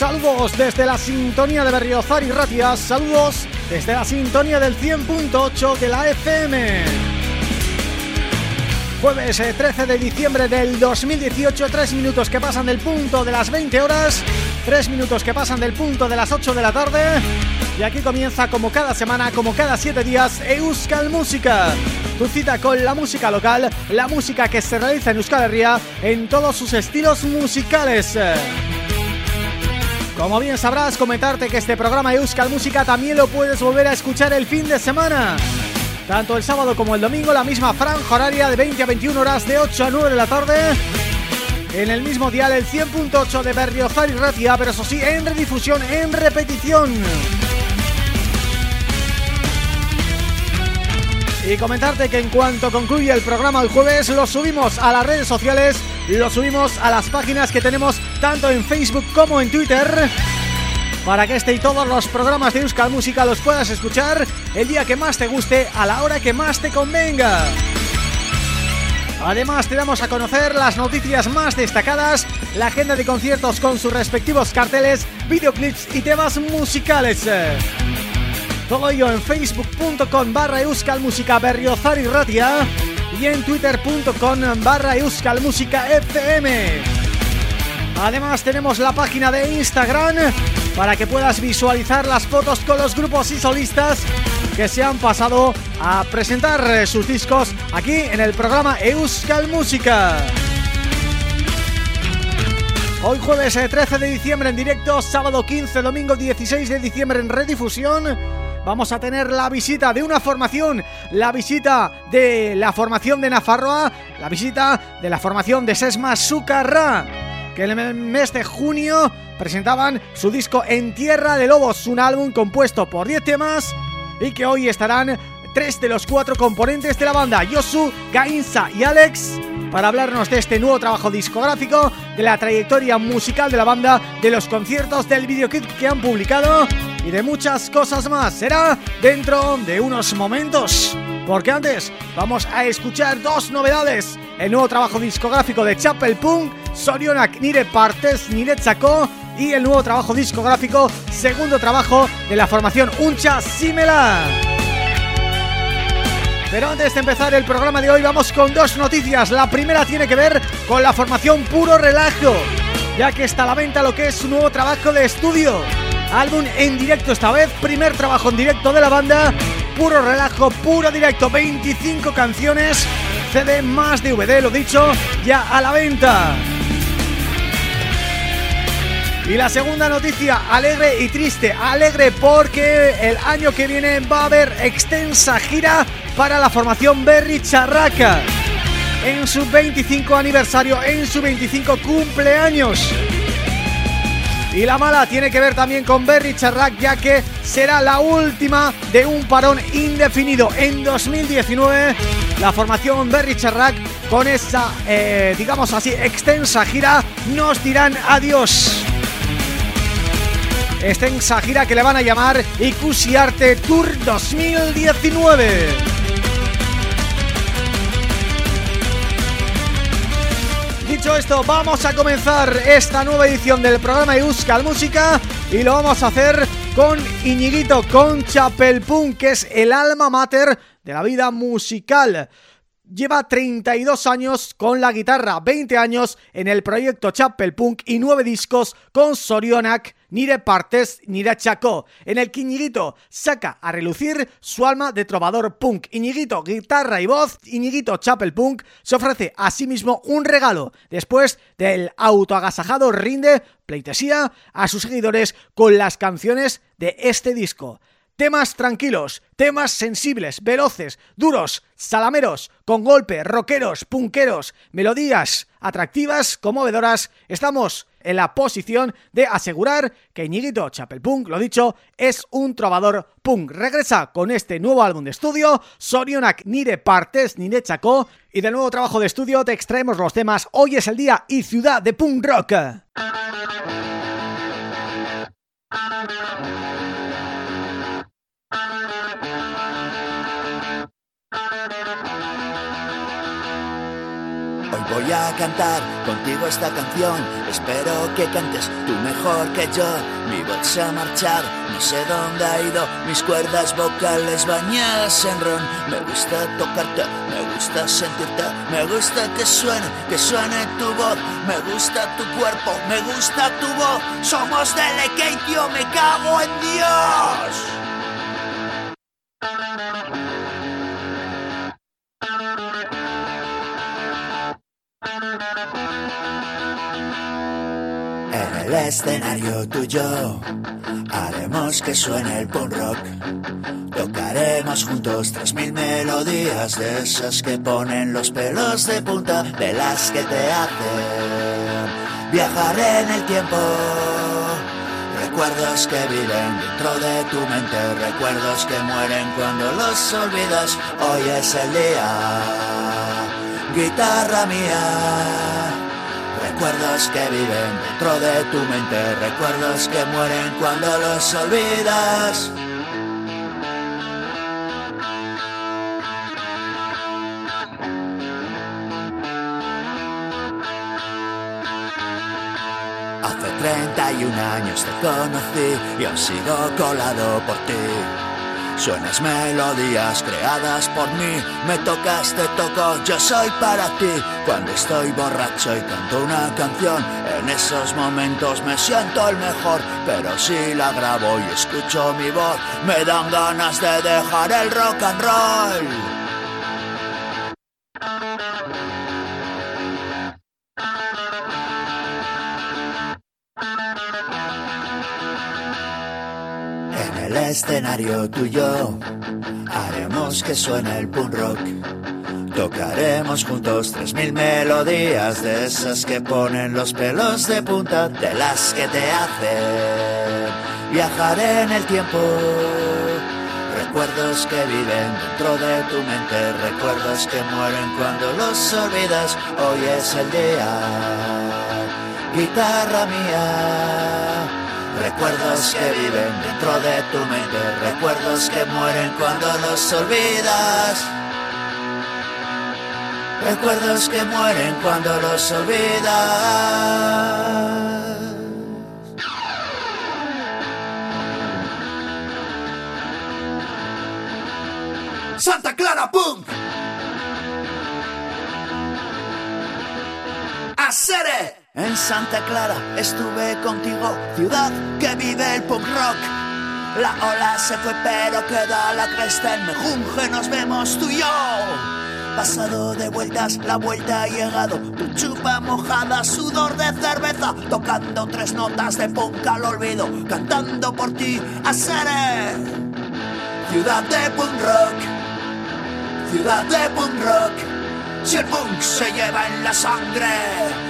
Saludos desde la sintonía de Berriozar y Ratia, saludos desde la sintonía del 100.8 de la FM. Jueves 13 eh, de diciembre del 2018, tres minutos que pasan del punto de las 20 horas, tres minutos que pasan del punto de las 8 de la tarde y aquí comienza como cada semana, como cada siete días, Euskal Música. Tu cita con la música local, la música que se realiza en Euskal Herria en todos sus estilos musicales. Como bien sabrás, comentarte que este programa Euskal Música también lo puedes volver a escuchar el fin de semana. Tanto el sábado como el domingo, la misma franja horaria de 20 a 21 horas de 8 a 9 de la tarde. En el mismo dial, el 100.8 de Berriozar y Ratia, pero eso sí, en redifusión, en repetición. Y comentarte que en cuanto concluye el programa el jueves, lo subimos a las redes sociales, lo subimos a las páginas que tenemos tanto en Facebook como en Twitter para que este y todos los programas de Euskal Música los puedas escuchar el día que más te guste, a la hora que más te convenga. Además te damos a conocer las noticias más destacadas, la agenda de conciertos con sus respectivos carteles, videoclips y temas musicales. Todo ello en facebook.com barra Música berriozar y ratia y en twitter.com barra Música FM. Además tenemos la página de Instagram para que puedas visualizar las fotos con los grupos y solistas que se han pasado a presentar eh, sus discos aquí en el programa Euskal Música. Hoy jueves 13 eh, de diciembre en directo, sábado 15, domingo 16 de diciembre en redifusión vamos a tener la visita de una formación, la visita de la formación de Nafarroa, la visita de la formación de Sesma Sucarra, que en el mes de junio presentaban su disco En Tierra de Lobos, un álbum compuesto por 10 temas y que hoy estarán tres de los cuatro componentes de la banda, Yosu, Gainza y Alex, para hablarnos de este nuevo trabajo discográfico, de la trayectoria musical de la banda, de los conciertos, del videoclip que han publicado y de muchas cosas más. Será dentro de unos momentos, porque antes vamos a escuchar dos novedades. El nuevo trabajo discográfico de Chapel Punk, Sorionak Nire Partes Nire Chaco y el nuevo trabajo discográfico, segundo trabajo de la formación Uncha Simela. Pero antes de empezar el programa de hoy vamos con dos noticias. La primera tiene que ver con la formación Puro Relajo, ya que está a la venta lo que es su nuevo trabajo de estudio. Álbum en directo esta vez, primer trabajo en directo de la banda, Puro Relajo, puro directo, 25 canciones, CD más DVD, lo dicho, ya a la venta. Y la segunda noticia, alegre y triste. Alegre porque el año que viene va a haber extensa gira para la formación Berry Charraca. En su 25 aniversario, en su 25 cumpleaños. Y la mala tiene que ver también con Berry Charrac ya que será la última de un parón indefinido. En 2019 la formación Berry Charrac con esa, eh, digamos así, extensa gira nos dirán adiós extensa gira que le van a llamar Arte Tour 2019. Dicho esto, vamos a comenzar esta nueva edición del programa Euskal Música y lo vamos a hacer con Iñiguito, con Chapel Punk, que es el alma mater de la vida musical lleva 32 años con la guitarra, 20 años en el proyecto Chapel Punk y 9 discos con Sorionak, Nire Partes, Nire Chacó. En el que Iñiguito saca a relucir su alma de trovador punk. Iñiguito, guitarra y voz, Iñiguito Chapel Punk se ofrece a sí mismo un regalo después del autoagasajado rinde pleitesía a sus seguidores con las canciones de este disco. Temas tranquilos, temas sensibles, veloces, duros, salameros, con golpe, rockeros, punqueros, melodías atractivas, conmovedoras. Estamos en la posición de asegurar que Iñiguito Chapelpunk, lo dicho, es un trovador punk. Regresa con este nuevo álbum de estudio, Sorionak Nire Partes Nire Chaco, y del nuevo trabajo de estudio te extraemos los temas Hoy es el día y Ciudad de Punk Rock. Voy a cantar contigo esta canción, espero que cantes tú mejor que yo. Mi voz se ha marchado, no sé dónde ha ido, mis cuerdas vocales bañadas en ron. Me gusta tocarte, me gusta sentirte, me gusta que suene, que suene tu voz. Me gusta tu cuerpo, me gusta tu voz. Somos Delegatio, me cago en Dios. El escenario tuyo. Haremos que suene el punk rock. Tocaremos juntos tres mil melodías de esas que ponen los pelos de punta, de las que te hacen viajar en el tiempo. Recuerdos que viven dentro de tu mente, recuerdos que mueren cuando los olvidas. Hoy es el día, guitarra mía Recuerdos que viven dentro de tu mente, recuerdos que mueren cuando los olvidas. Hace 31 años te conocí y aún sigo colado por ti. Suenas melodías creadas por mí, me tocas, te toco, yo soy para ti. Cuando estoy borracho y canto una canción, en esos momentos me siento el mejor. Pero si la grabo y escucho mi voz, me dan ganas de dejar el rock and roll. Escenario tú y yo haremos que suene el punk rock. Tocaremos juntos tres mil melodías de esas que ponen los pelos de punta, de las que te hacen viajar en el tiempo. Recuerdos que viven dentro de tu mente, recuerdos que mueren cuando los olvidas. Hoy es el día, guitarra mía. Recuerdos que viven dentro de tu mente, recuerdos que mueren cuando los olvidas. Recuerdos que mueren cuando los olvidas. Santa Clara Punk. Acere. En Santa Clara estuve contigo, ciudad que vive el punk rock. La ola se fue pero queda la cresta en Mejunje, nos vemos tú y yo. Pasado de vueltas, la vuelta ha llegado. Tu chupa mojada, sudor de cerveza. Tocando tres notas de punk al olvido. Cantando por ti, a Sere. Ciudad de punk rock. Ciudad de punk rock. Si el punk se lleva en la sangre,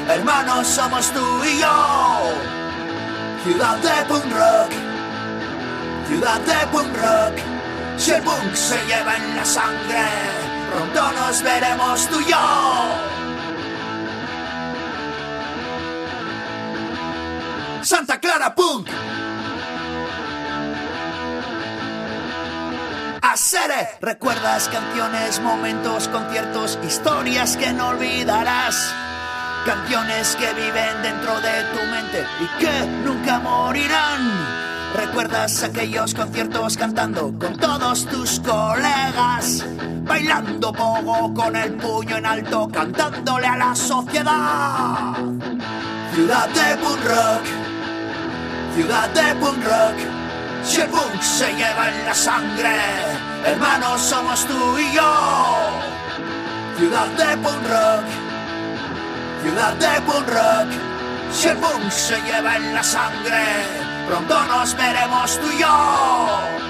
hermanos somos tú y yo. Ciudad de punk rock, ciudad de punk rock. Si el punk se lleva en la sangre, pronto nos veremos tú y yo. Santa Clara Punk. Recuerdas canciones, momentos, conciertos, historias que no olvidarás. Canciones que viven dentro de tu mente y que nunca morirán. Recuerdas aquellos conciertos cantando con todos tus colegas, bailando pogo con el puño en alto, cantándole a la sociedad. Ciudad de punk rock, ciudad de punk rock. Si el punk se lleva en la sangre, hermanos somos tú y yo. Ciudad de punk rock, ciudad de punk rock. Si el punk se lleva en la sangre, pronto nos veremos tú y yo.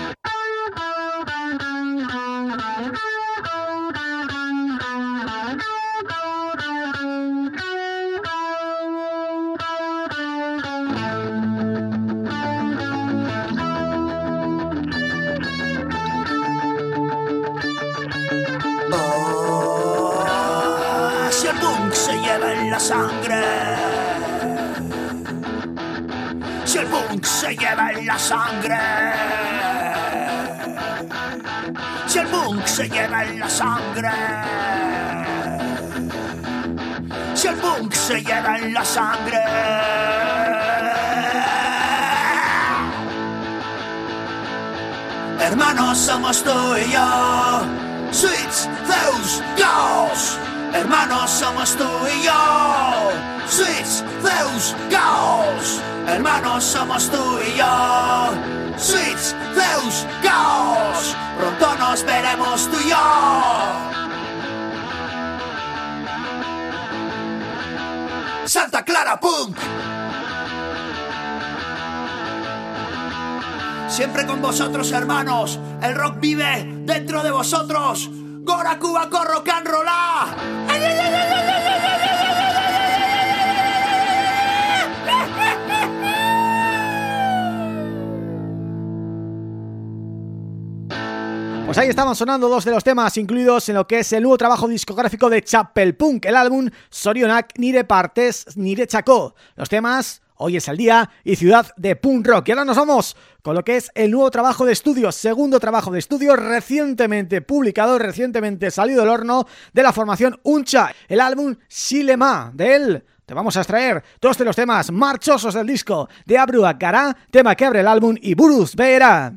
Se lleva en la sangre. Si el punk se lleva en la sangre. Si el punk se lleva en la sangre. Hermanos somos tú y yo. Sweets, Zeus, Ghost. Hermanos somos tú y yo. Sweets, Zeus, Gauss. Hermanos somos tú y yo. Sweets, Zeus, Gauss. Pronto nos veremos tú y yo. Santa Clara Punk. Siempre con vosotros, hermanos. El rock vive dentro de vosotros. Gora Cuba Corro Can Pues ahí estaban sonando dos de los temas incluidos en lo que es el nuevo trabajo discográfico de Chapel Punk, el álbum Sorionak Nire Partes Nire Chacó. Los temas Hoy es el día y ciudad de punk rock. Y ahora nos vamos con lo que es el nuevo trabajo de estudio, segundo trabajo de estudio recientemente publicado, recientemente salido del horno de la formación Uncha, el álbum Silema de él. Te vamos a extraer dos de los temas marchosos del disco de Abrua Cara, tema que abre el álbum y Buruz Vera.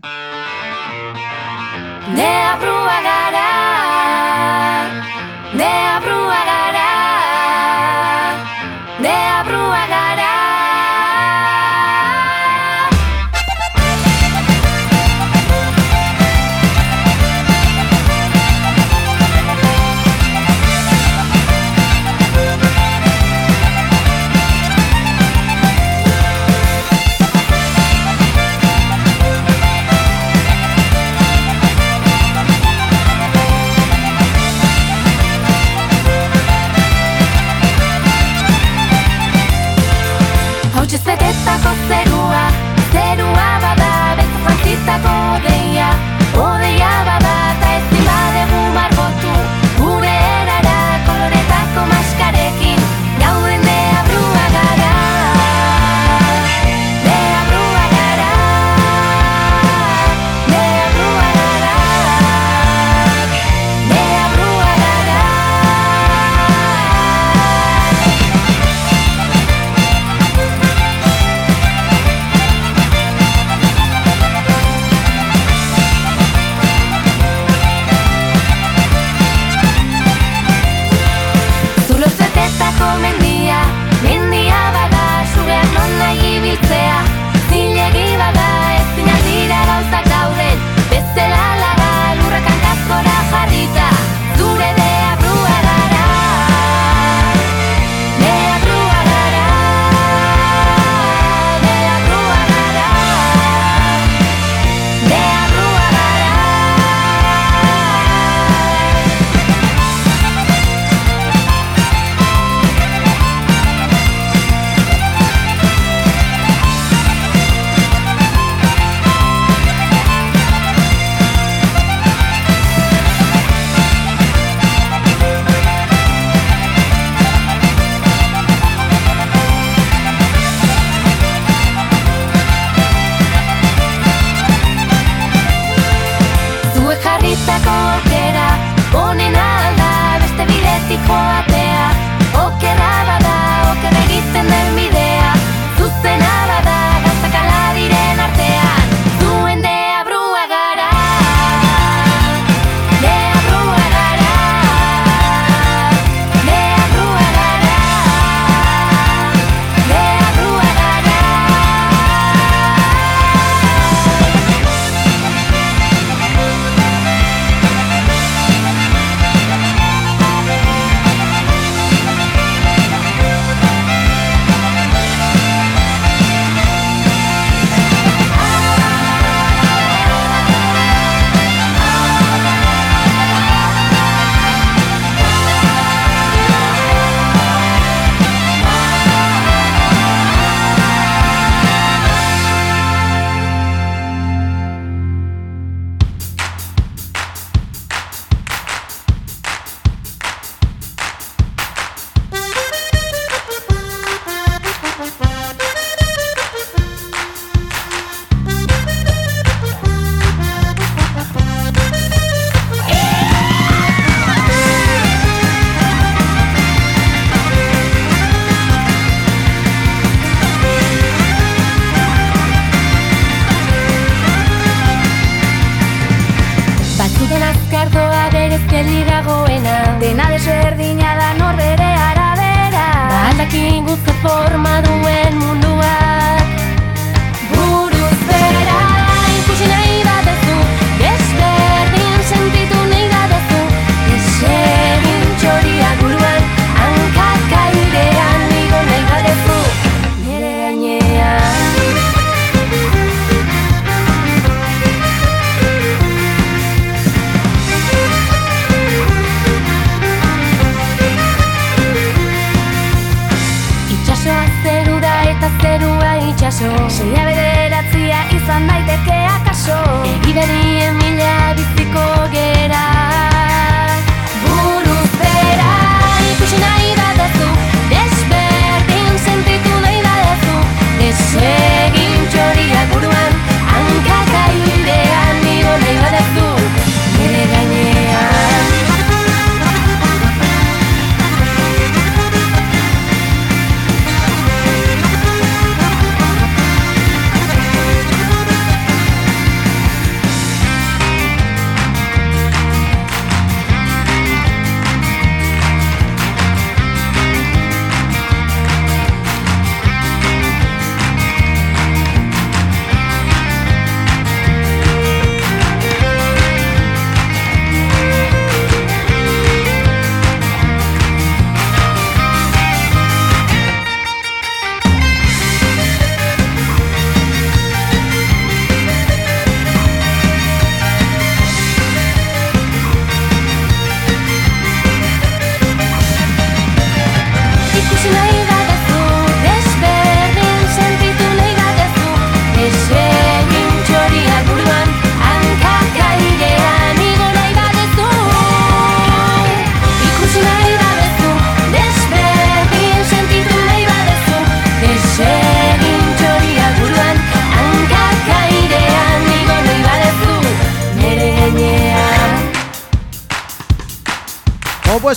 Né, Neabruaga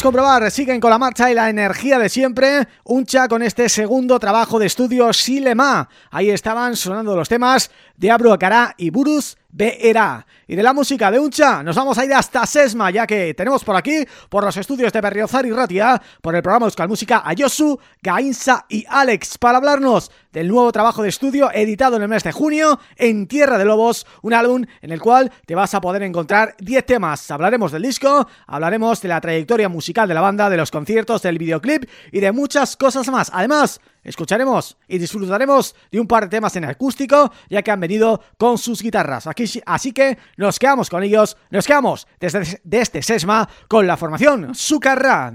comprobar, siguen con la marcha y la energía de siempre, Uncha con este segundo trabajo de estudio Silema. Ahí estaban sonando los temas de Abru Acará y Burus Beera. Y de la música de Uncha nos vamos a ir hasta Sesma, ya que tenemos por aquí, por los estudios de Berriozar y Ratia, por el programa Euskal Música, a Yosu, Gainza y Alex, para hablarnos del nuevo trabajo de estudio editado en el mes de junio, En Tierra de Lobos, un álbum en el cual te vas a poder encontrar 10 temas. Hablaremos del disco, hablaremos de la trayectoria musical de la banda, de los conciertos, del videoclip y de muchas cosas más. Además, escucharemos y disfrutaremos de un par de temas en acústico, ya que han venido con sus guitarras. Así que nos quedamos con ellos, nos quedamos desde, este Sesma con la formación Sucarra.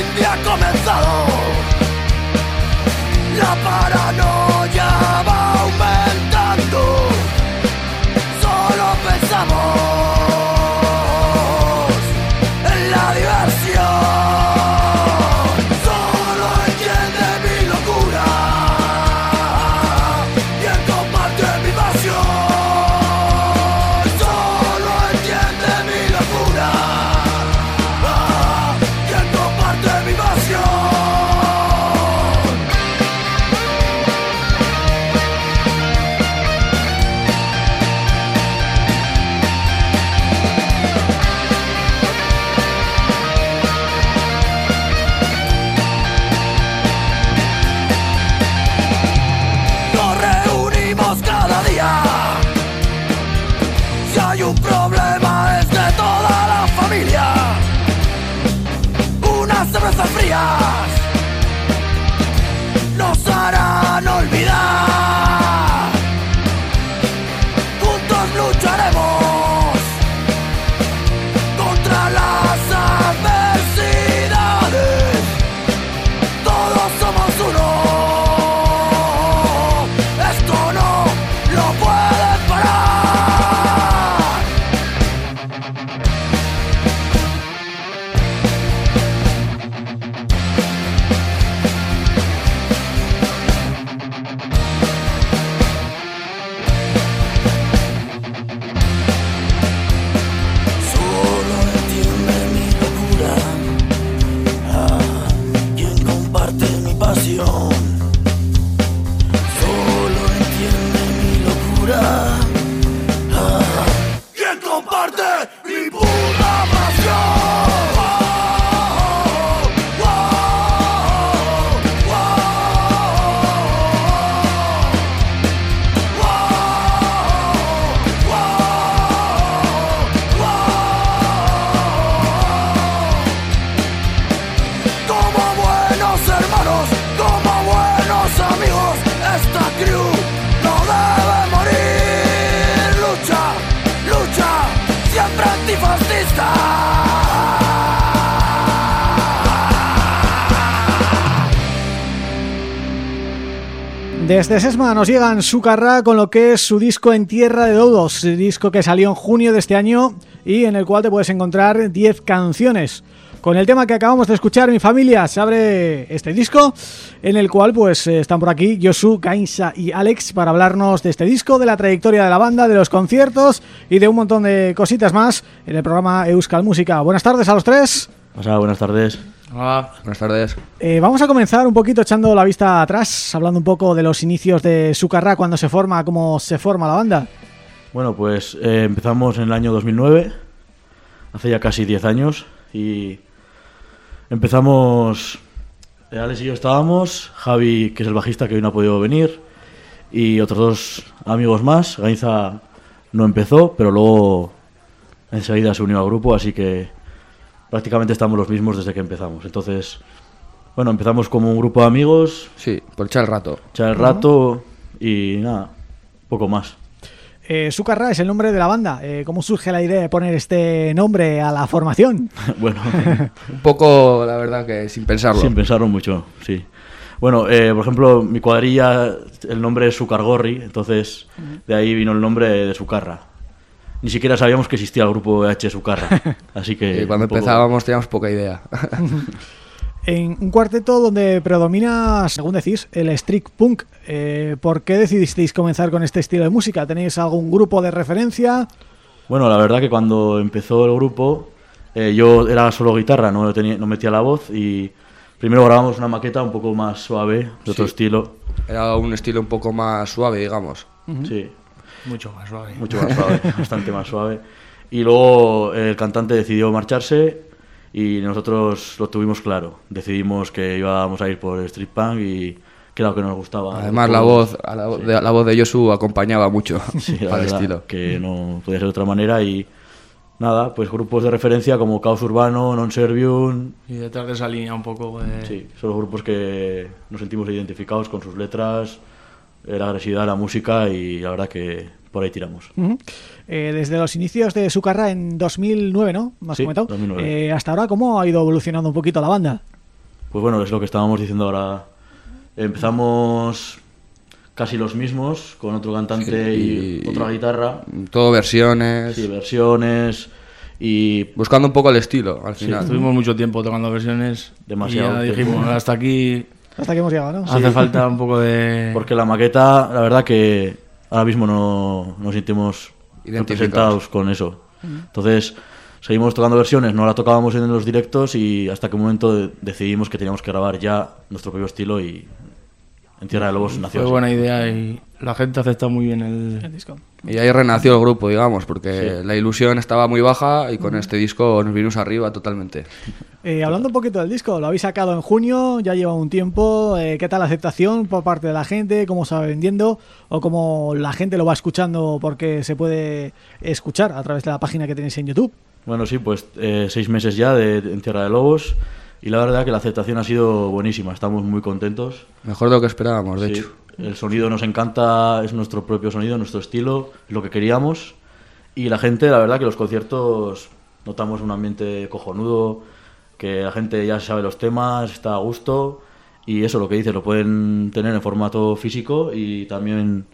fin de ha comenzado. La paranoia Desde Sesma nos llegan su carra con lo que es su disco En Tierra de Dodos, disco que salió en junio de este año y en el cual te puedes encontrar 10 canciones. Con el tema que acabamos de escuchar, mi familia, se abre este disco en el cual pues eh, están por aquí Josu, Gainsa y Alex para hablarnos de este disco, de la trayectoria de la banda, de los conciertos y de un montón de cositas más en el programa Euskal Música. Buenas tardes a los tres. Hola, buenas tardes. Hola, buenas tardes. Eh, vamos a comenzar un poquito echando la vista atrás, hablando un poco de los inicios de Sucarra, cuando se forma, cómo se forma la banda. Bueno, pues eh, empezamos en el año 2009, hace ya casi 10 años, y empezamos, Alex y yo estábamos, Javi, que es el bajista que hoy no ha podido venir, y otros dos amigos más. Gainza no empezó, pero luego enseguida se unió al grupo, así que prácticamente estamos los mismos desde que empezamos. Entonces, bueno, empezamos como un grupo de amigos, Sí, por echar el rato. echar el rato y nada, poco más. Eh, Sucarra es el nombre de la banda. Eh, ¿Cómo surge la idea de poner este nombre a la formación? bueno, Un poco, la verdad, que sin pensarlo. sin pensarlo mucho, sí. Bueno, eh, por ejemplo, mi cuadrilla, el nombre es Sucargorri, entonces de ahí vino el nombre de Sucarra. Ni siquiera sabíamos que existía el grupo H Sucarra, así que... Y cuando poco- empezábamos teníamos poca idea. En un cuarteto donde predomina, según decís, el street punk. Eh, ¿Por qué decidisteis comenzar con este estilo de música? ¿Tenéis algún grupo de referencia? Bueno, la verdad que cuando empezó el grupo, eh, yo era solo guitarra, no, tenía, no metía la voz y primero grabamos una maqueta un poco más suave, de otro Sí. estilo. Era un estilo un poco más suave, digamos. Sí, Mucho más suave. mucho más suave, bastante más suave. Y luego eh, el cantante decidió marcharse y nosotros lo tuvimos claro. Decidimos que íbamos a ir por street punk y que era lo que nos gustaba. Además, la voz, a la, Sí. de, la voz de Yosu acompañaba mucho Sí, la al verdad, estilo. que no podía ser de otra manera y nada, pues grupos de referencia como Caos Urbano, Non Servium, Y detrás de esa línea un poco de... sí, son los grupos que nos sentimos identificados con sus letras, eh, la agresividad de la música y la verdad que por ahí tiramos. Eh, desde los inicios de su carrera en 2009, ¿no? ¿Me has Sí, comentado? 2009. Eh, hasta ahora, ¿cómo ha ido evolucionando un poquito la banda? Pues bueno, es lo que estábamos diciendo ahora. Empezamos casi los mismos, con otro cantante Sí, y, y- otra guitarra, Todo versiones, sí, versiones y buscando un poco el estilo al Sí, final. Estuvimos mucho tiempo tocando versiones. Demasiado Y ya dijimos, hasta aquí Hasta que hemos llegado, ¿no? hace falta un poco de... Porque la maqueta, la verdad que ahora mismo no nos sentimos Identificados. representados con eso. Entonces, seguimos tocando versiones, no la tocábamos en los directos y hasta que un momento de- decidimos que teníamos que grabar ya nuestro propio estilo y en Tierra de Lobos nació Fue así. buena idea y la gente acepta muy bien El el... disco. Y ahí renació el grupo, digamos, porque Sí. la ilusión estaba muy baja y con este disco nos vinimos arriba totalmente. Eh, hablando un poquito del disco, lo habéis sacado en junio, ya lleva un tiempo. eh, ¿Qué tal la aceptación por parte de la gente? ¿Cómo se va vendiendo? ¿O cómo la gente lo va escuchando porque se puede escuchar a través de la página que tenéis en YouTube? Bueno, sí, pues eh, seis meses ya de, en Tierra de Lobos y la verdad que la aceptación ha sido buenísima, estamos muy contentos. Mejor de lo que esperábamos, de Sí, hecho. El sonido nos encanta, es nuestro propio sonido, nuestro estilo, es lo que queríamos. Y la gente, la verdad que los conciertos notamos un ambiente cojonudo, que la gente ya sabe los temas, está a gusto. Y eso, lo que dice, lo pueden tener en formato físico y también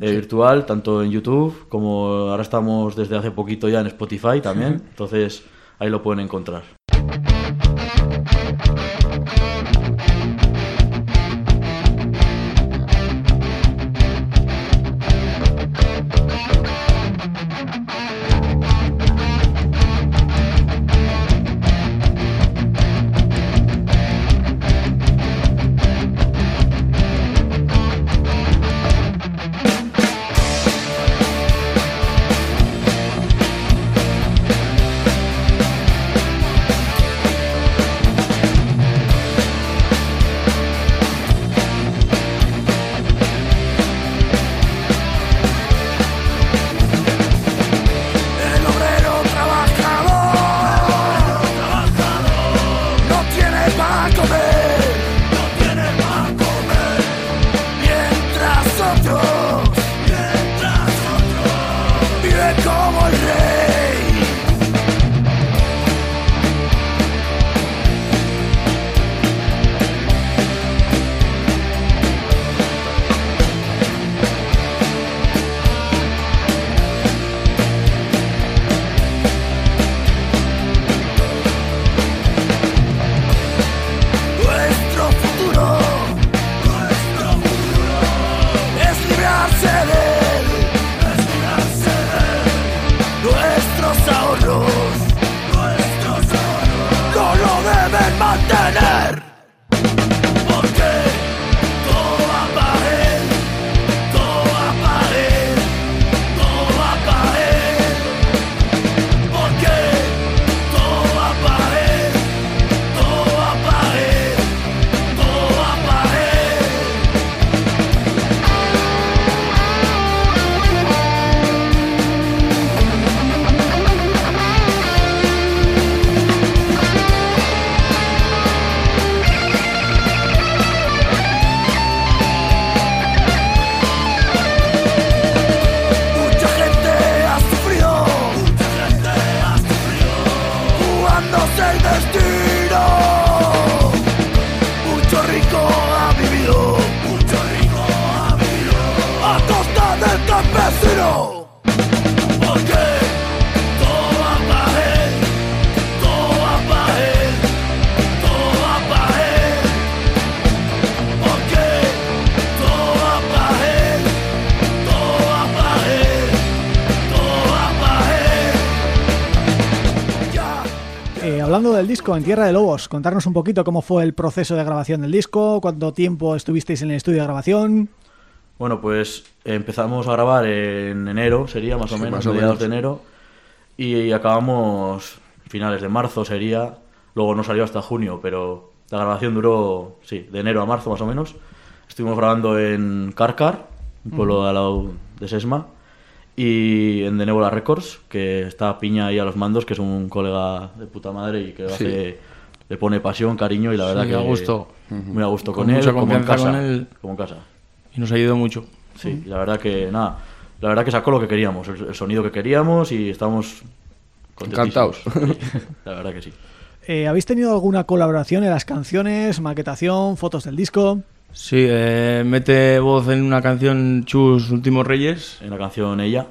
eh, virtual, tanto en YouTube como ahora estamos desde hace poquito ya en Spotify también. Entonces ahí lo pueden encontrar. Disco En Tierra de Lobos, contarnos un poquito cómo fue el proceso de grabación del disco, cuánto tiempo estuvisteis en el estudio de grabación. Bueno, pues empezamos a grabar en enero, sería más o Sí, menos, más o mediados menos. de enero, y acabamos finales de marzo, sería. Luego no salió hasta junio, pero la grabación duró, sí, de enero a marzo más o menos. Estuvimos grabando en Carcar, un pueblo de al lado de Sesma, y en The Nebula Records, que está Piña ahí a los mandos, que es un colega de puta madre y que Sí. hace, le pone pasión, cariño, y la verdad Sí, que a gusto. muy a gusto Con con, él, mucha como en casa. con él. Como en casa. Y nos ha ayudado mucho. Sí, y la verdad que nada, la verdad que sacó lo que queríamos, el, el sonido que queríamos y estamos. Encantados. Sí, la verdad que sí. Eh, ¿Habéis tenido alguna colaboración en las canciones, maquetación, fotos del disco? Sí, eh, mete voz en una canción Chus Últimos Reyes En la canción Ella,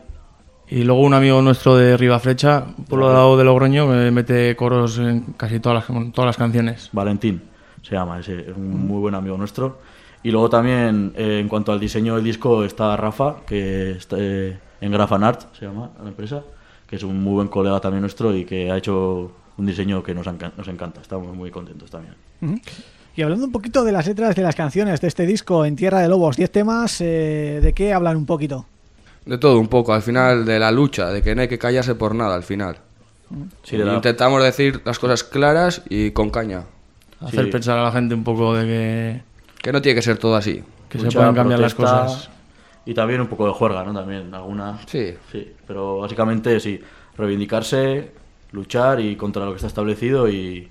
y luego un amigo nuestro de Ribaflecha, por lo lado de Logroño, que mete coros en casi todas las, todas las canciones. Valentín se llama, es un muy buen amigo nuestro. Y luego también eh, en cuanto al diseño del disco está Rafa, que está eh, en Grafan Art, se llama la empresa, que es un muy buen colega también nuestro y que ha hecho un diseño que nos, encan- nos encanta, estamos muy contentos también. Y hablando un poquito de las letras de las canciones de este disco En Tierra de Lobos, 10 temas, eh, ¿de qué hablan un poquito? De todo un poco, al final de la lucha, de que no hay que callarse por nada al final. Sí, de la- Intentamos decir las cosas claras y con caña. Hacer Sí. pensar a la gente un poco de que, Que no tiene que ser todo así. que se pueden cambiar las cosas. Y también un poco de juerga, ¿no? También alguna... Sí. Sí, pero básicamente sí, reivindicarse, luchar y contra lo que está establecido y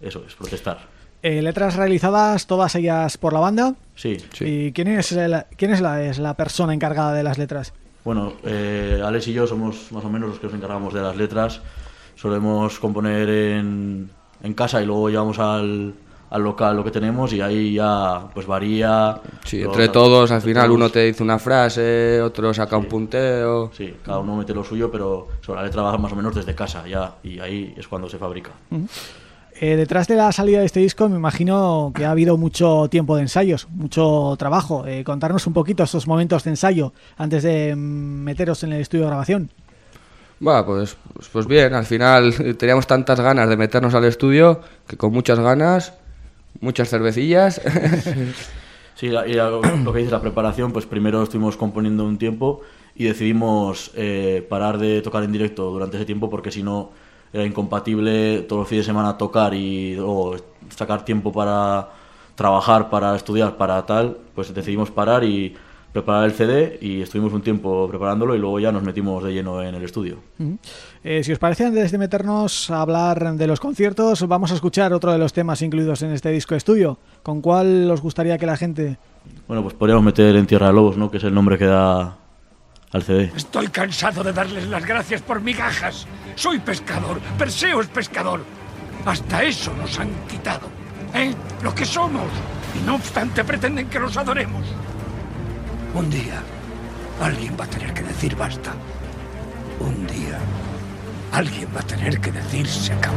eso es, protestar. Eh, letras realizadas todas ellas por la banda. Sí, Sí. ¿Y quién es, el- quién es, la, es la persona encargada de las letras? bueno, eh, Alex y yo somos más o menos los que nos encargamos de las letras. Solemos componer en, en casa y luego llevamos al, al local lo que tenemos y ahí ya pues varía. Sí, entre todos, al final todos, uno te dice una frase, otro saca un punteo. Sí, cada uno mete lo suyo, pero sobre la letra va más o menos desde casa ya y ahí es cuando se fabrica. Eh, detrás de la salida de este disco me imagino que ha habido mucho tiempo de ensayos, mucho trabajo. Eh, contarnos un poquito estos momentos de ensayo antes de mm, meteros en el estudio de grabación. Va, pues, pues, pues bien, al final teníamos tantas ganas de meternos al estudio que con muchas ganas, muchas cervecillas. Sí, la- y la- lo que dice la preparación, pues primero estuvimos componiendo un tiempo y decidimos eh, parar de tocar en directo durante ese tiempo porque si no era incompatible todos los fines de semana tocar y luego sacar tiempo para trabajar, para estudiar, para tal, pues decidimos parar y preparar el CD y estuvimos un tiempo preparándolo y luego ya nos metimos de lleno en el estudio. Eh, si os parece, antes de meternos a hablar de los conciertos, vamos a escuchar otro de los temas incluidos en este disco estudio. ¿Con cuál os gustaría que la gente... Bueno, pues podríamos meter en Tierra de Lobos, ¿no? Que es el nombre que da al CD. Estoy cansado de darles las gracias por migajas. Soy pescador, Perseo es pescador. Hasta eso nos han quitado. ¿Eh? Lo que somos. Y no obstante pretenden que los adoremos. Un día, alguien va a tener que decir basta. Un día, alguien va a tener que decir se acabó.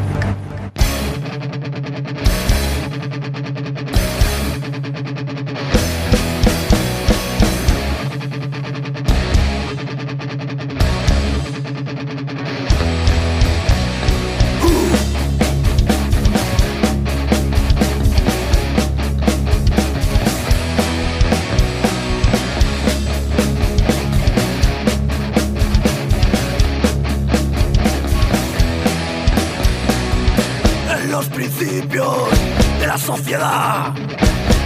De la sociedad.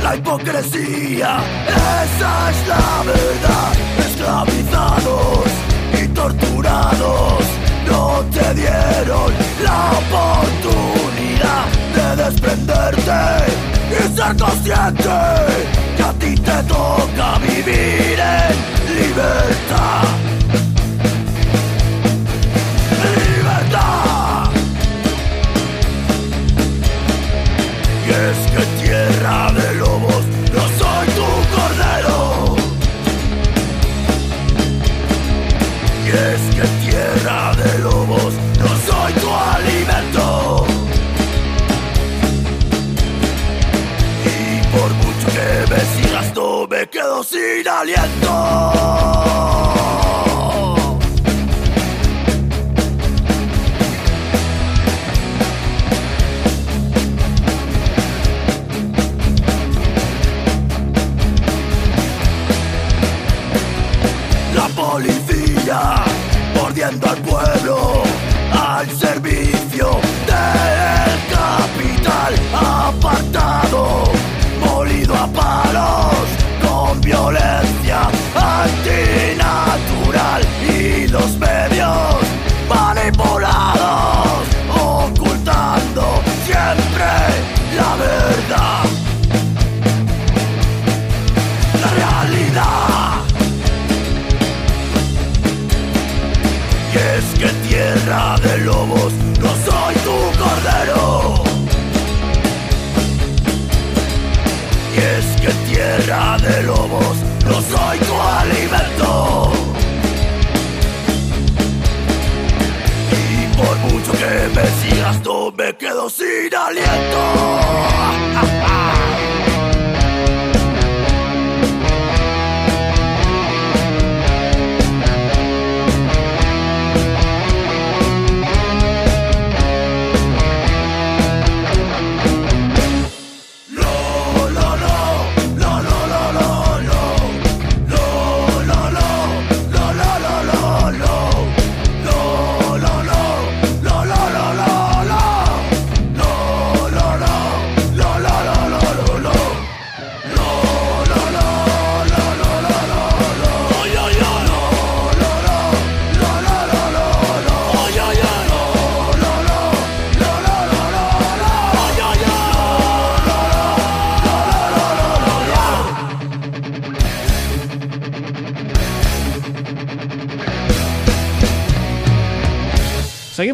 La hipocresía, esa es la verdad. Esclavizados y torturados, no te dieron la oportunidad de desprenderte y ser consciente que a ti te toca vivir en libertad.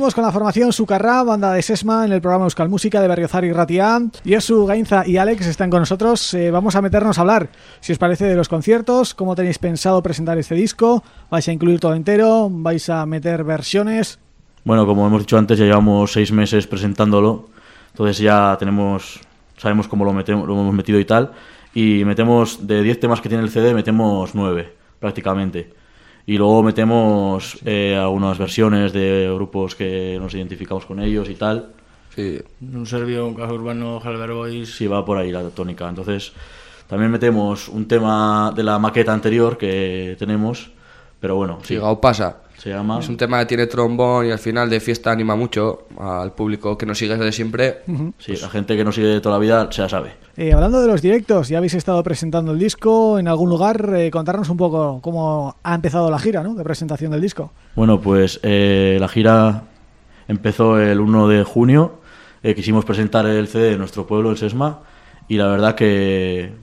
Con la formación Sucarrá, banda de Sesma en el programa Euskal Música de Berriozar y Ratia. Yesu, Gainza y Alex están con nosotros. Eh, vamos a meternos a hablar, si os parece, de los conciertos, cómo tenéis pensado presentar este disco, vais a incluir todo entero, vais a meter versiones. Bueno, como hemos dicho antes, ya llevamos seis meses presentándolo, entonces ya tenemos, sabemos cómo lo, metemos, lo hemos metido y tal, y metemos, de 10 temas que tiene el CD, metemos 9, prácticamente. Y luego metemos eh, algunas versiones de grupos que nos identificamos con ellos y tal. Sí, Un serbio, un caso urbano, Halber Boys. Sí, va por ahí la tónica. Entonces, también metemos un tema de la maqueta anterior que tenemos, pero bueno, sí, sí, Gao pasa. Se llama... Es un tema que tiene trombón y al final de fiesta anima mucho al público que nos sigue desde siempre. Sí, la gente que nos sigue de toda la vida se la sabe. Eh, hablando de los directos, ya habéis estado presentando el disco en algún lugar, eh, contarnos un poco cómo ha empezado la gira ¿no? de presentación del disco. Bueno, pues eh, la gira empezó el 1 de junio. eh, quisimos presentar el CD de nuestro pueblo, el Sesma, y la verdad que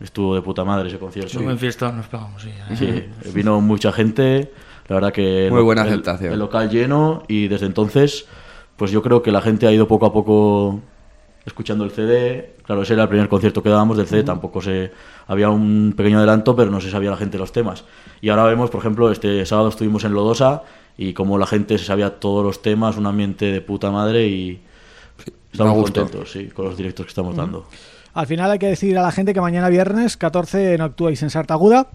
estuvo de puta madre ese concierto. Solo en fiesta nos pegamos, sí. Sí, vino mucha gente, la verdad que... Muy buena el- aceptación. El local lleno y desde entonces, pues yo creo que la gente ha ido poco a poco escuchando el CD. Claro, ese era el primer concierto que dábamos del CD, tampoco se... Había un pequeño adelanto, pero no se sabía la gente los temas. Y ahora vemos, por ejemplo, este sábado estuvimos en Lodosa y como la gente se sabía todos los temas, un ambiente de puta madre y... Estamos contentos, sí, con los directos que estamos dando. Al final hay que decir a la gente que mañana viernes 14 no actuáis en Sartaguda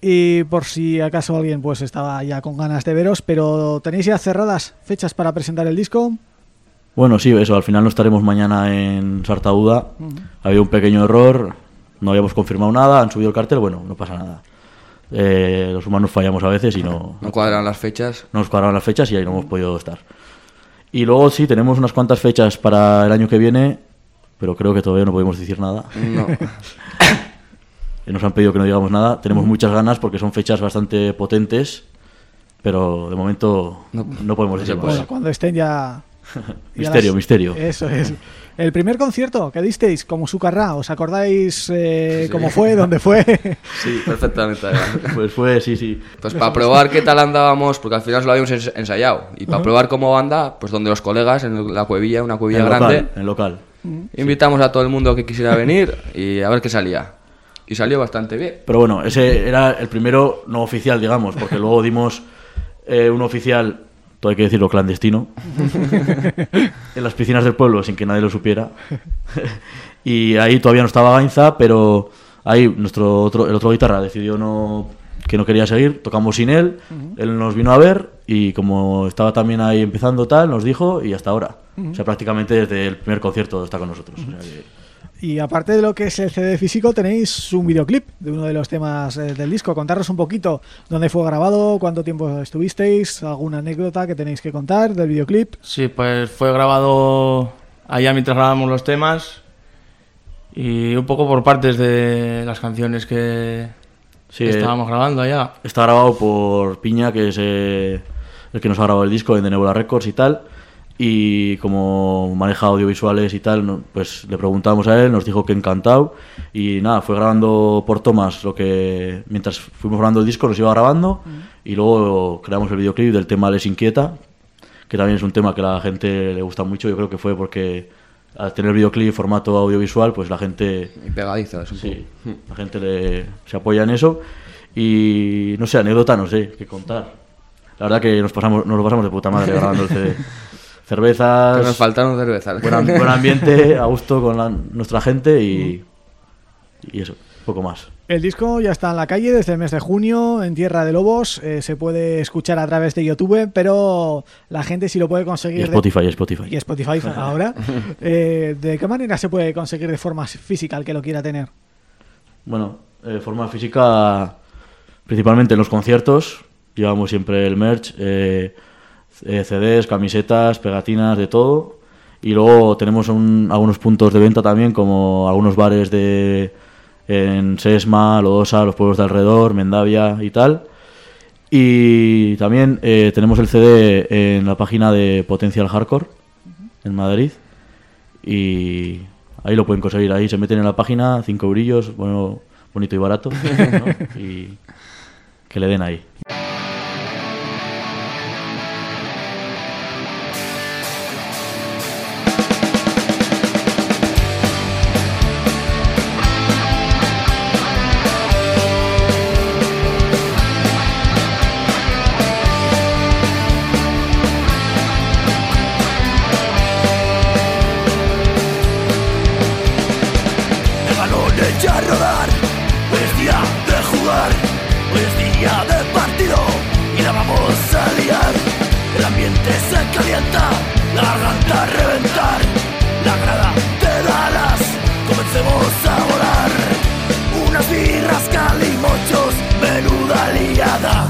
y por si acaso alguien pues estaba ya con ganas de veros, pero ¿tenéis ya cerradas fechas para presentar el disco? Bueno, sí, eso, al final no estaremos mañana en Sartauda. Ha habido un pequeño error, no habíamos confirmado nada, han subido el cartel, bueno, no pasa nada. Eh, los humanos fallamos a veces y no, No cuadran las fechas. no nos cuadraron las fechas y ahí no hemos podido estar. Y luego sí, tenemos unas cuantas fechas para el año que viene, pero creo que todavía no podemos decir nada. No. Eh, Nos han pedido que no digamos nada. Tenemos muchas ganas porque son fechas bastante potentes, pero de momento no, No- podemos decir más. cuando estén ya... ya Misterio, misterio. Eso es. El primer concierto que disteis como Sucarrá, ¿os acordáis eh, Sí. cómo fue, dónde fue? Sí, perfectamente. además. Pues fue, sí, sí. Pues para probar qué tal andábamos, porque al final solo habíamos ens- ensayado. Y para probar cómo anda, pues donde los colegas, en la cuevilla, una cuevilla En grande, local, en local. invitamos a todo el mundo que quisiera venir y a ver qué salía. Y salió bastante bien. Pero bueno, ese era el primero no oficial, digamos, porque luego dimos Eh, un oficial, todo hay que decirlo, clandestino, en las piscinas del pueblo sin que nadie lo supiera. y ahí todavía no estaba Gainza, pero ahí nuestro otro, el otro guitarra decidió no que no quería seguir, tocamos sin él, él nos vino a ver y como estaba también ahí empezando tal, nos dijo y hasta ahora. O sea, prácticamente desde el primer concierto está con nosotros. O sea que- Y aparte de lo que es el CD físico, tenéis un videoclip de uno de los temas eh, del disco. Contarnos un poquito dónde fue grabado, cuánto tiempo estuvisteis, alguna anécdota que tenéis que contar del videoclip. Sí, pues fue grabado allá mientras grabábamos los temas y un poco por partes de las canciones que Sí, que eh, estábamos grabando allá. Está grabado por Piña, que es eh, el que nos ha grabado el disco en The Nebula Records y tal. Y como maneja audiovisuales y tal, pues le preguntamos a él, nos dijo que encantado. Y nada, fue grabando por tomas lo que mientras fuimos grabando el disco nos iba grabando. Y luego creamos el videoclip del tema Les Inquieta, que también es un tema que a la gente le gusta mucho. Yo creo que fue porque al tener videoclip formato audiovisual, pues la gente Y pegadizo, es un Sí, la gente le, se apoya en eso. Y no sé, anécdota, no sé qué contar. La verdad que nos pasamos, nos lo pasamos de puta madre grabando el CD. Cervezas, Que nos faltaron cervezas. buen, am- buen ambiente, a gusto con la- nuestra gente y, y eso, poco más. El disco ya está en la calle desde el mes de junio, en Tierra de Lobos. eh, se puede escuchar a través de YouTube, pero la gente si lo puede conseguir... Y de- Spotify, y Spotify. y Spotify ahora. eh, ¿De qué manera se puede conseguir de forma física el que lo quiera tener? Bueno, de forma física, principalmente en los conciertos, llevamos siempre el merch, eh, CDs, camisetas, pegatinas, de todo. Y luego tenemos un- algunos puntos de venta también, como algunos bares de en Sesma, Lodosa, los pueblos de alrededor, Mendavia y tal. Y también eh, tenemos el CD en la página de Potential Hardcore en Madrid. Y ahí lo pueden conseguir. Ahí se meten en la página, 5 eurillos, bueno, bonito y barato. ¿no? Y que le den ahí. Hoy es día de partido y la vamos a liar. El ambiente se calienta, la garganta a reventar, la grada te da alas, comencemos a volar. Unas birras calimochos, menuda liada.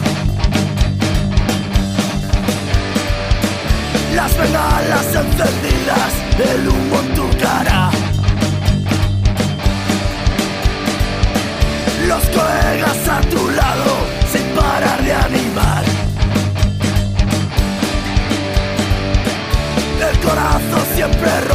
Las bengalas encendidas, el siempre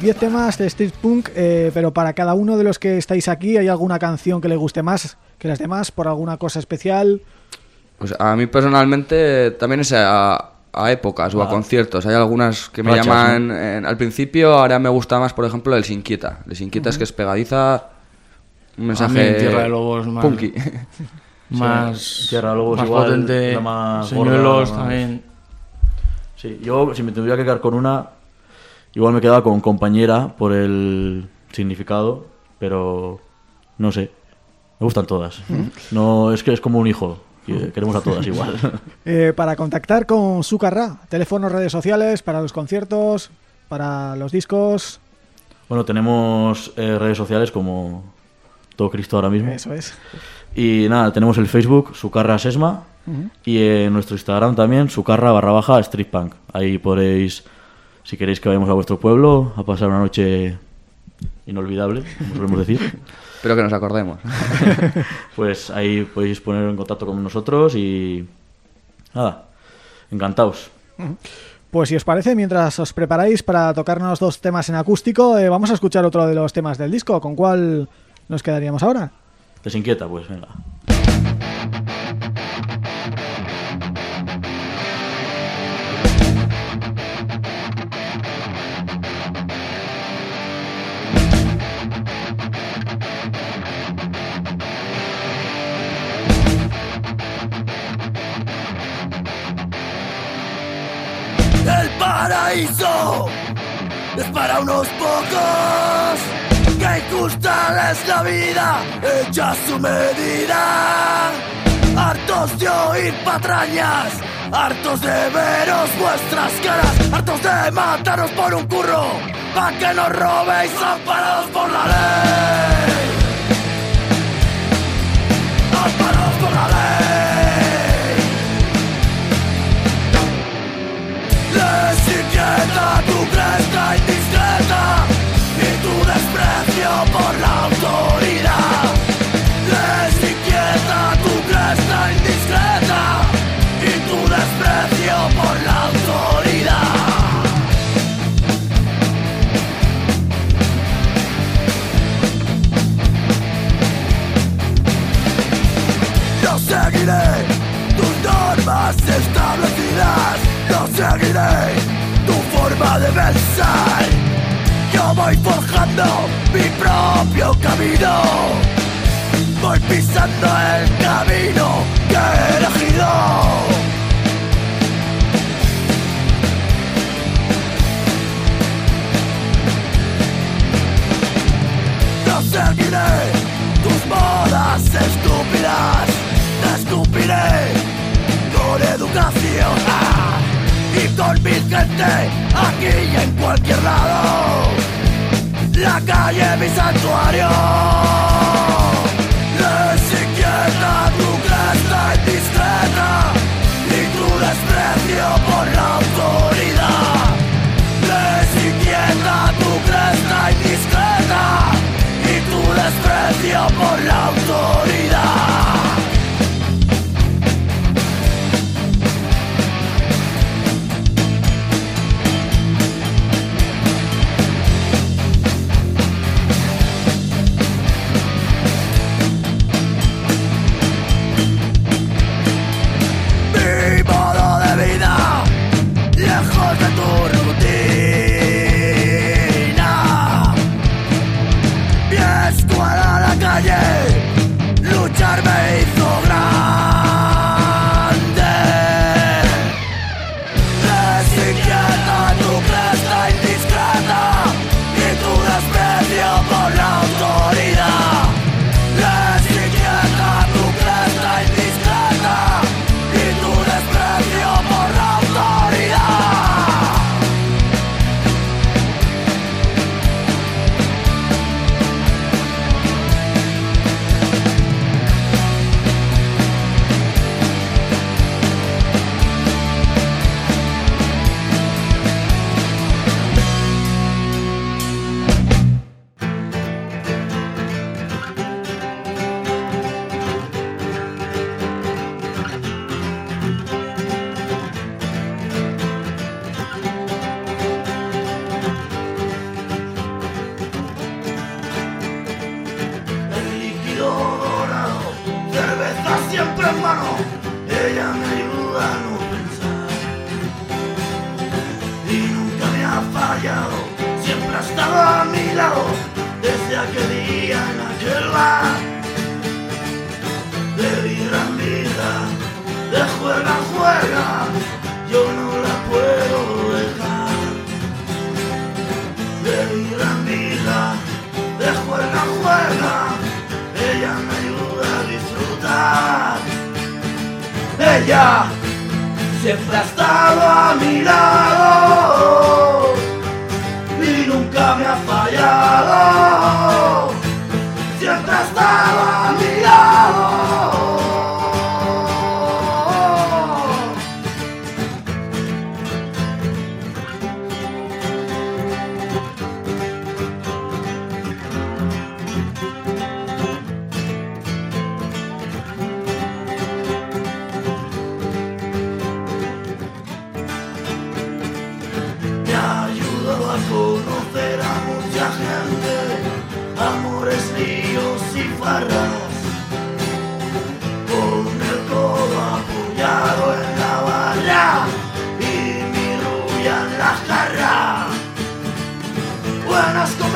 10 temas de street punk, eh, pero para cada uno de los que estáis aquí, ¿hay alguna canción que le guste más que las demás? ¿Por alguna cosa especial? Pues a mí personalmente también es a, a épocas o a conciertos. Hay algunas que me Rachas, llaman eh, al principio, ahora me gusta más, por ejemplo, el Sin Inquieta. El Sin Inquieta es que es pegadiza, un mensaje Tierra de Lobos, más- punky. más, Tierra de Lobos más igual, potente, la más señuelos gorda, más- también. Sí, yo si me tuviera que quedar con una, Igual me quedaba con compañera por el significado, pero no sé. Me gustan todas. Mm. No, es que es como un hijo. Queremos a todas igual. eh, para contactar con Sucarra, teléfonos, redes sociales, para los conciertos, para los discos. Bueno, tenemos eh, redes sociales como todo Cristo ahora mismo. Eso es. Y nada, tenemos el Facebook, Sucarra Sesma, y en nuestro Instagram también, Sucarra barra baja Street Punk. Ahí podéis si queréis que vayamos a vuestro pueblo a pasar una noche inolvidable, como solemos decir. Pero que nos acordemos. pues ahí podéis poner en contacto con nosotros y nada, encantados. Pues si os parece, mientras os preparáis para tocarnos dos temas en acústico, eh, vamos a escuchar otro de los temas del disco. ¿Con cuál nos quedaríamos ahora? ¿Te inquieta? Pues venga. paraíso es para unos pocos. Que injusta es la vida, hecha su medida. Hartos de oír patrañas, hartos de veros vuestras caras, hartos de mataros por un curro, pa' que nos robéis amparados por la ley. Eta tu crezi că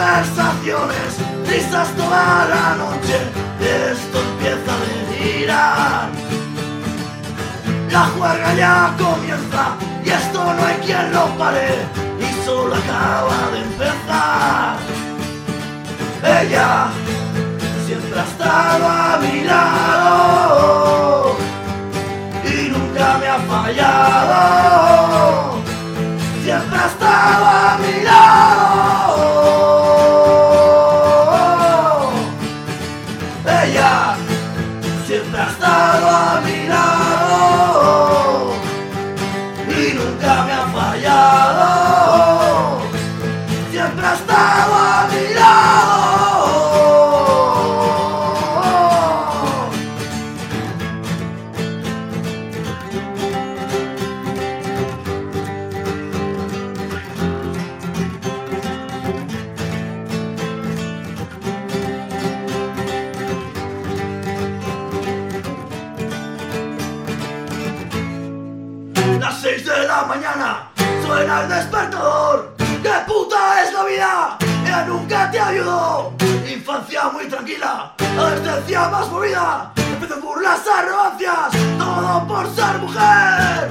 conversaciones, risas toda la noche, esto empieza a delirar. La juerga ya comienza y esto no hay quien lo pare y solo acaba de empezar. Ella siempre ha estado a mi lado y nunca me ha fallado. Siempre ha estado a mi lado. Adolescencia más movida. Empecé burlas, arrogancias, todo por ser mujer.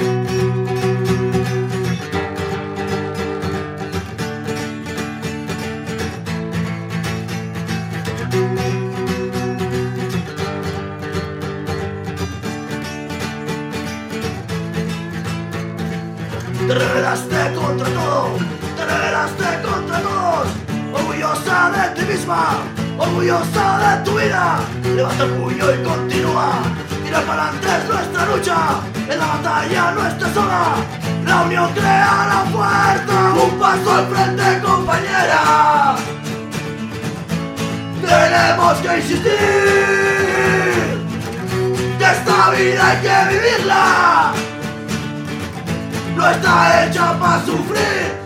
Te rebelaste contra todo, te rebelaste contra todos. Orgullosa de ti misma, orgullosa de tu vida. Levanta el puño y continúa. Tira para adelante es nuestra lucha. En la batalla no estás sola. La unión crea la fuerza. Un paso al frente, compañera. Tenemos que insistir. Que esta vida hay que vivirla no está hecha para sufrir.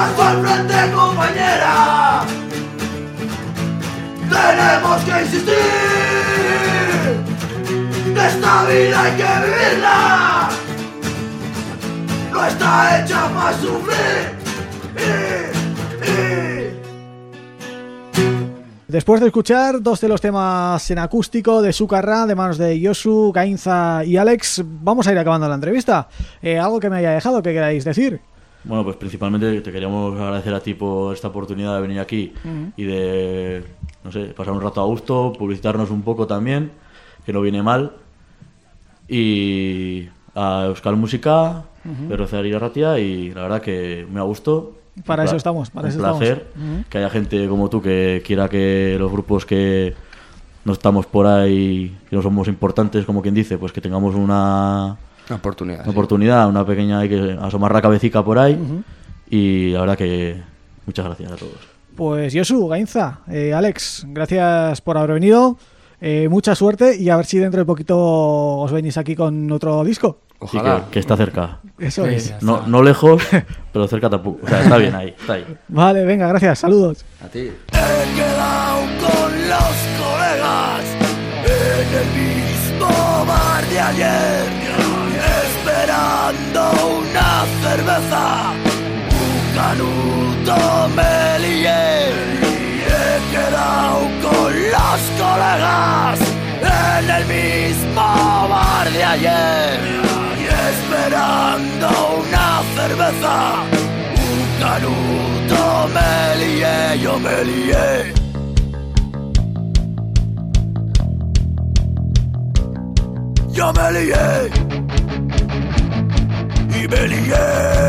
Paso al frente, compañera. Tenemos que insistir. Esta vida hay que vivirla no está hecha para sufrir. Después de escuchar dos de los temas en acústico de Sucarra, de manos de Yosu, Gainza y Alex, vamos a ir acabando la entrevista. Eh, algo que me haya dejado, que queráis decir? Bueno, pues principalmente te queríamos agradecer a ti por esta oportunidad de venir aquí y de, no sé, pasar un rato a gusto, publicitarnos un poco también, que no viene mal. Y a Euskal Música, Pedro Cedarí Ratia y la verdad que me ha gustado. Para eso estamos, para un eso estamos. placer Ujú. que haya gente como tú que quiera que los grupos que no estamos por ahí, que no somos importantes, como quien dice, pues que tengamos una, Una oportunidad. una sí. oportunidad, una pequeña, hay que asomar la cabecita por ahí. Y la verdad que muchas gracias a todos. Pues Yosu, Gainza, eh, Alex, gracias por haber venido. Eh, mucha suerte y a ver si dentro de poquito os venís aquí con otro disco. Sí, Ojalá. que, que está cerca. Eso Sí, es. ya No, no lejos, pero cerca tampoco. O sea, está bien ahí, está ahí. Vale, venga, gracias, saludos. A ti. He quedado con los colegas en el mismo bar de ayer, esperando una cerveza, un canuto me lié. He quedado con los colegas en el mismo bar de ayer, esperando una cerveza, un canuto me lié, yo me lié. Yo me lié y me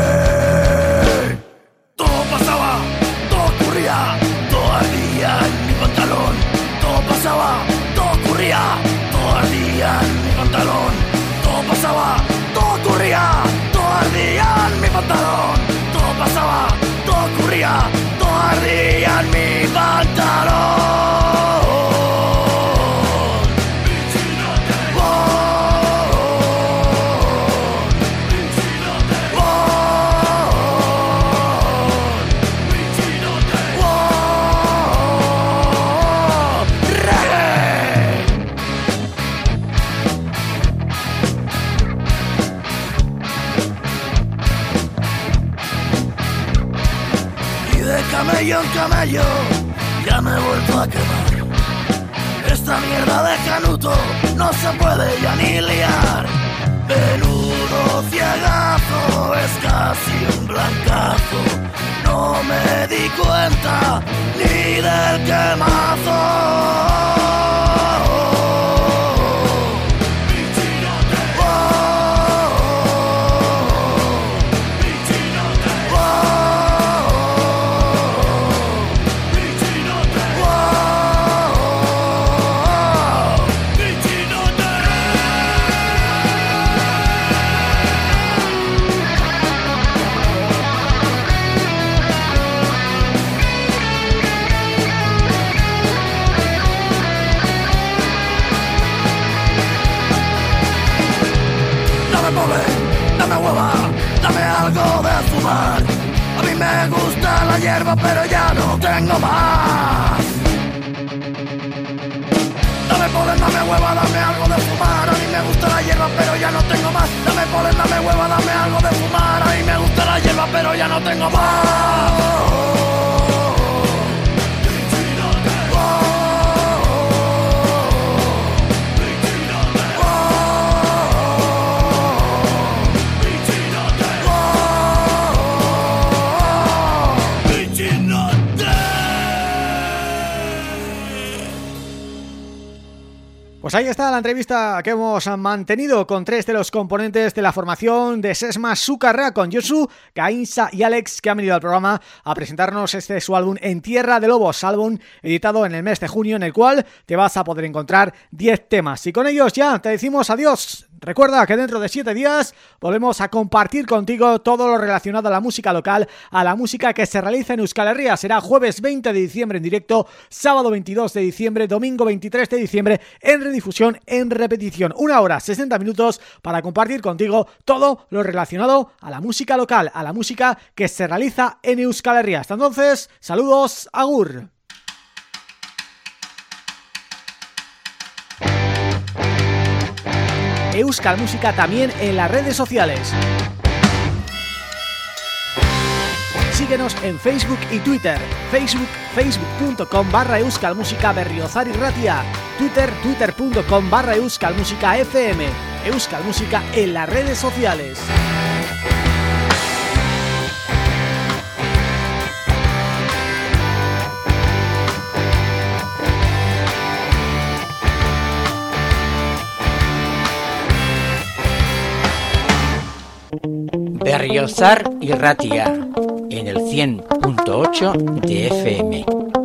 Pues ahí está la entrevista que hemos mantenido con tres de los componentes de la formación de Sesma Sucarra con Yosu, Kainsa y Alex que han venido al programa a presentarnos este su álbum En Tierra de Lobos, álbum editado en el mes de junio en el cual te vas a poder encontrar 10 temas. Y con ellos ya te decimos adiós. Recuerda que dentro de 7 días volvemos a compartir contigo todo lo relacionado a la música local, a la música que se realiza en Euskal Herria. Será jueves 20 de diciembre en directo, sábado 22 de diciembre, domingo 23 de diciembre en redifusión, en repetición. Una hora, 60 minutos para compartir contigo todo lo relacionado a la música local, a la música que se realiza en Euskal Herria. Hasta entonces, saludos, agur. Euskal Música también en las redes sociales. En Facebook y Twitter. Facebook, facebook.com barra Euskal Música Berriozar y Ratia. Twitter, twitter.com barra Euskal Música FM. Euskal Música en las redes sociales. Berriozar y Ratia en el 100.8 de FM.